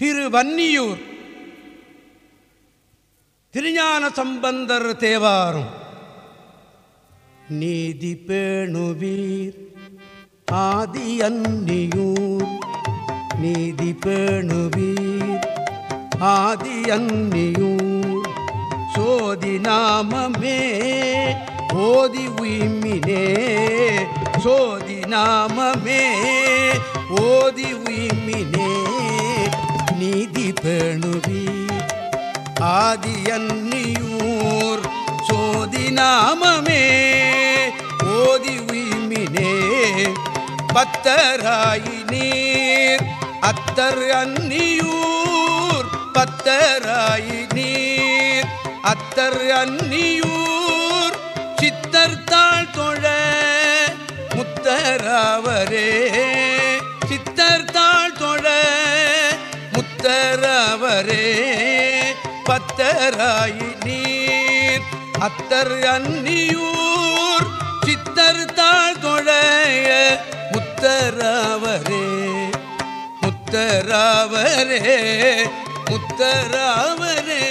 திரு வன்னியூர் திருஞான சம்பந்தர் தேவாரும். நீதி பேணுவீர் ஆதி அன்னியூர். நீதி பேணுவீர் ஆதி அன்னியூர். சோதி நாமமே ஓதி உய்மினே. சோதி நாமமே ஓதி உய்மினே. வேணுவி. பேணுவீர் சோதி நாமமே. ஓதி உய்மினே பத்தராயி நீர் அத்தர் அன்னியூர் பத்தராயி நீர் அத்தர் அன்னியூர் சித்தர்த்தாள் தொழ முத்தராவரே. பத்தரவரே பத்தராயி நீர். அத்தர் அன்னியூர் சித்தர் தாழ் தொழைய முத்தராவரே முத்தராவரே முத்தராவரே